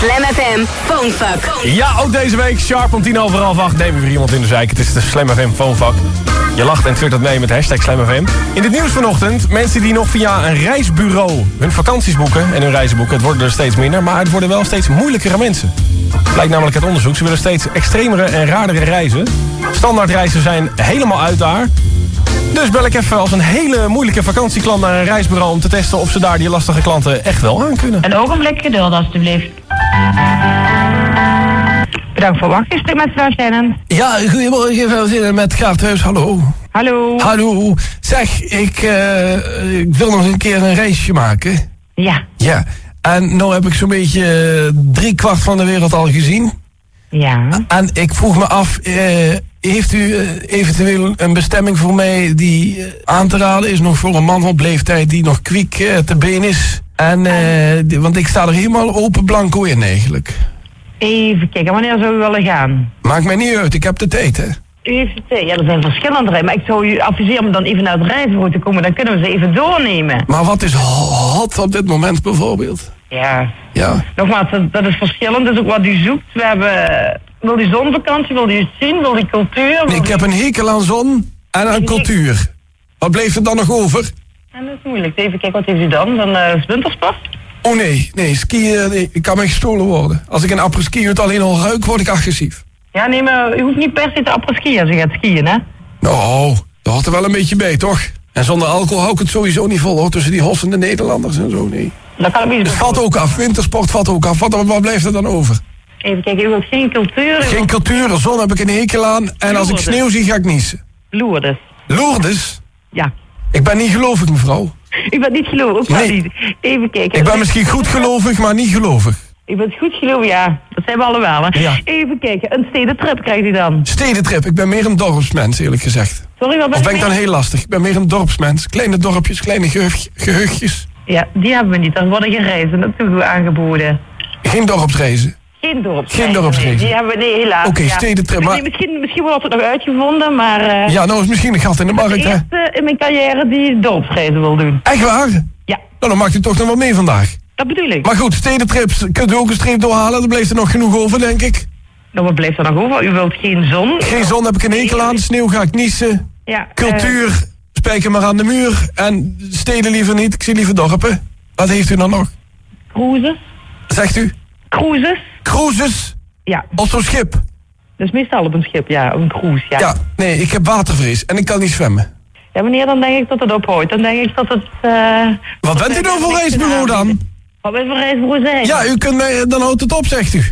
Slam FM Phonefuck. Ja, ook deze week, sharp om tien over half acht, nemen we weer iemand in de zijk. Het is de Slam FM Phonefuck. Je lacht en twittert mee met hashtag Slam FM. In het nieuws vanochtend, mensen die nog via een reisbureau hun vakanties boeken en hun reizen boeken. Het worden er steeds minder, maar het worden wel steeds moeilijkere mensen. Blijkt namelijk uit onderzoek, ze willen steeds extremere en raardere reizen. Standaardreizen zijn helemaal uit daar. Dus bel ik even als een hele moeilijke vakantieklant naar een reisbureau... om te testen of ze daar die lastige klanten echt wel aan kunnen. Een ogenblik geduld, alstublieft. Bedankt voor wachten. Met mevrouw Shannon. Ja, goedemorgen, zin met Kaarthuis, hallo. Hallo. Hallo, zeg, ik, eh, ik wil nog een keer een reisje maken. Ja. Ja, en nou heb ik zo'n beetje eh, drie kwart van de wereld al gezien. Ja. En ik vroeg me af, eh, heeft u eh, eventueel een bestemming voor mij die eh, aan te raden is, nog voor een man op leeftijd die nog kwiek te been is? En, eh, die- want ik sta er helemaal open blanco in eigenlijk. Even kijken, wanneer zou u willen gaan? Maakt mij niet uit, ik heb de tijd, hè. U heeft het, eh, ja, er zijn verschillende rijden, maar ik zou u adviseren om dan even naar het reisbureau te komen, dan kunnen we ze even doornemen. Maar wat is hot op dit moment bijvoorbeeld? Ja. Ja. Nogmaals, dat, dat is verschillend, dat is ook wat u zoekt. We hebben, wil die zonvakantie, wil die het zien, wil die cultuur? wil ik heb een hekel aan zon en aan cultuur. Wat bleef er dan nog over? Ja, dat is moeilijk. Even kijken, wat heeft u dan? Dan is wintersport? Oh nee, nee, skiën, nee, ik kan mij gestolen worden. Als ik een apres-ski het alleen al ruik, word ik agressief. Ja, nee, maar u hoeft niet per se te apres-skiën als u gaat skiën, hè? Nou, dat hoort er wel een beetje bij, toch? En zonder alcohol hou ik het sowieso niet vol, hoor. Tussen die hossende Nederlanders en zo, nee. Dan kan ik valt ook af, wintersport valt ook af. Wat, wat blijft er dan over? Even kijken, u wilt geen cultuur, Geen cultuur, zon heb ik een hekel aan. En als ik sneeuw zie, ga ik niezen. Lourdes. Lourdes? Ja. Ik ben niet gelovig, mevrouw. U bent niet gelovig, Nee. niet. Even kijken. Ik ben misschien goed gelovig, maar niet gelovig. U bent goed gelovig, ja. Dat zijn we allemaal, hè? Ja. Even kijken, een stedentrip krijgt u dan. Stedentrip, ik ben meer een dorpsmens, eerlijk gezegd. Sorry, wat ben Of ben ik ik dan heel lastig? Ik ben meer een dorpsmens. Kleine dorpjes, kleine geheug- geheugjes. Ja, die hebben we niet. Er worden geen reizen naartoe aangeboden. Geen dorpsreizen. Geen dorpsreizen. Geen dorpsreizen. Nee, die hebben we, nee, helaas. Oké, ja. stedentrip, maar- Nee, misschien, misschien wordt het nog uitgevonden, maar... eh Ja, nou is misschien een gat in de markt, hè? eerste in mijn carrière die dorpsreizen wil doen. Echt waar? Ja, Nou, dan maakt u toch nog wel mee vandaag. dat bedoel ik. Maar goed, stedentrips kunt u ook een streep doorhalen. Dan blijft er nog genoeg over, denk ik. Nou, wat blijft er nog over? U wilt geen zon? Geen zon heb ik een hekel aan. Sneeuw ga ik niezen. Ja, eh, Cultuur, spijker maar aan de muur. En steden liever niet. Ik zie liever dorpen. Wat heeft u dan nog? cruises? Zegt u? Cruises? Cruises Ja, op zo'n schip. is meestal op een schip, ja, op een cruise, ja. Ja, nee, ik heb watervrees en ik kan niet zwemmen. Ja, meneer, dan denk ik dat het ophoudt. Dan denk ik dat het... eh, Wat bent u nou voor reisbureau dan? Wat wij voor reisbureau zijn? Ja, u kunt mij, dan houdt het op, zegt u.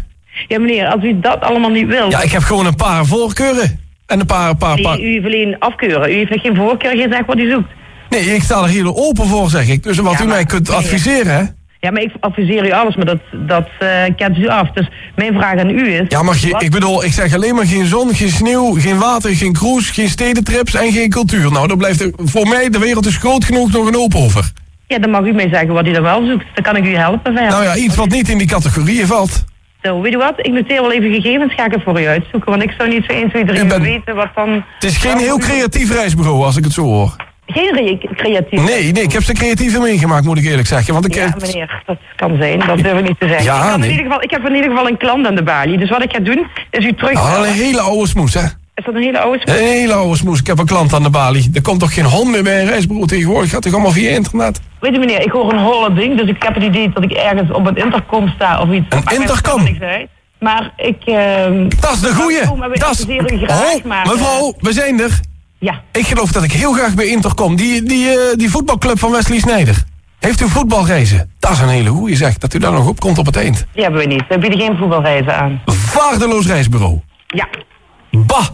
Ja, meneer, als u dat allemaal niet wil... Ja, ik heb gewoon een paar voorkeuren. En een paar, paar, paar... Nee, u alleen afkeuren. U heeft geen voorkeur gezegd wat u zoekt. Nee, ik sta er heel open voor, zeg ik. Dus wat Ja, u maar- mij kunt nee. adviseren, hè? Ja, maar ik adviseer u alles, maar dat, dat eh kent u af. Dus mijn vraag aan u is... Ja, maar ge- wat- ik bedoel, ik zeg alleen maar geen zon, geen sneeuw, geen water, geen cruise, geen stedentrips en geen cultuur. Nou, dan blijft er voor mij, de wereld is groot genoeg, nog een hoop over. Ja, dan mag u mij zeggen wat u dan wel zoekt. Dan kan ik u helpen verder. Nou ja, iets wat niet in die categorieën valt. Zo, weet u wat? Ik noteer wel even gegevens, ga ik het voor u uitzoeken. Want ik zou niet zo 1, 2, 3 U bent- weten wat dan... Het is geen heel creatief reisbureau, als ik het zo hoor. Geen re- creatief. Nee, nee, ik heb ze creatiever meegemaakt, moet ik eerlijk zeggen. Want ik Ja, heb... meneer, dat kan zijn. Dat durf ik niet te zeggen. Ja, ik, heb nee. in ieder geval, ik heb in ieder geval een klant aan de balie. Dus wat ik ga doen, is u terug... Ah, een hele oude smoes, hè? Is dat een hele oude... Een hele oude smoes. Ik heb een klant aan de balie. Er komt toch geen hond meer bij een reisbureau tegenwoordig? Gaat toch allemaal via internet? Weet u meneer, ik hoor een holle ding, dus ik heb het idee dat ik ergens op een intercom sta of iets. Een intercom? uit. Maar ik... ehm, Dat is de goeie. Dat is... Oh, maar, mevrouw, we zijn er. ja, Ik geloof dat ik heel graag bij Intercom, die, die, eh, die voetbalclub van Wesley Snijder. Heeft u voetbalreizen? Dat is een hele goeie zeg, dat u daar nog op komt op het eind. die hebben we niet. We bieden geen voetbalreizen aan. Vaardeloos reisbureau. Ja, Bah,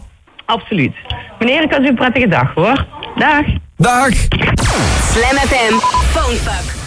absoluut. Meneer, ik wens u een prettige dag hoor. Dag. dag. Slam FM Phonefuck.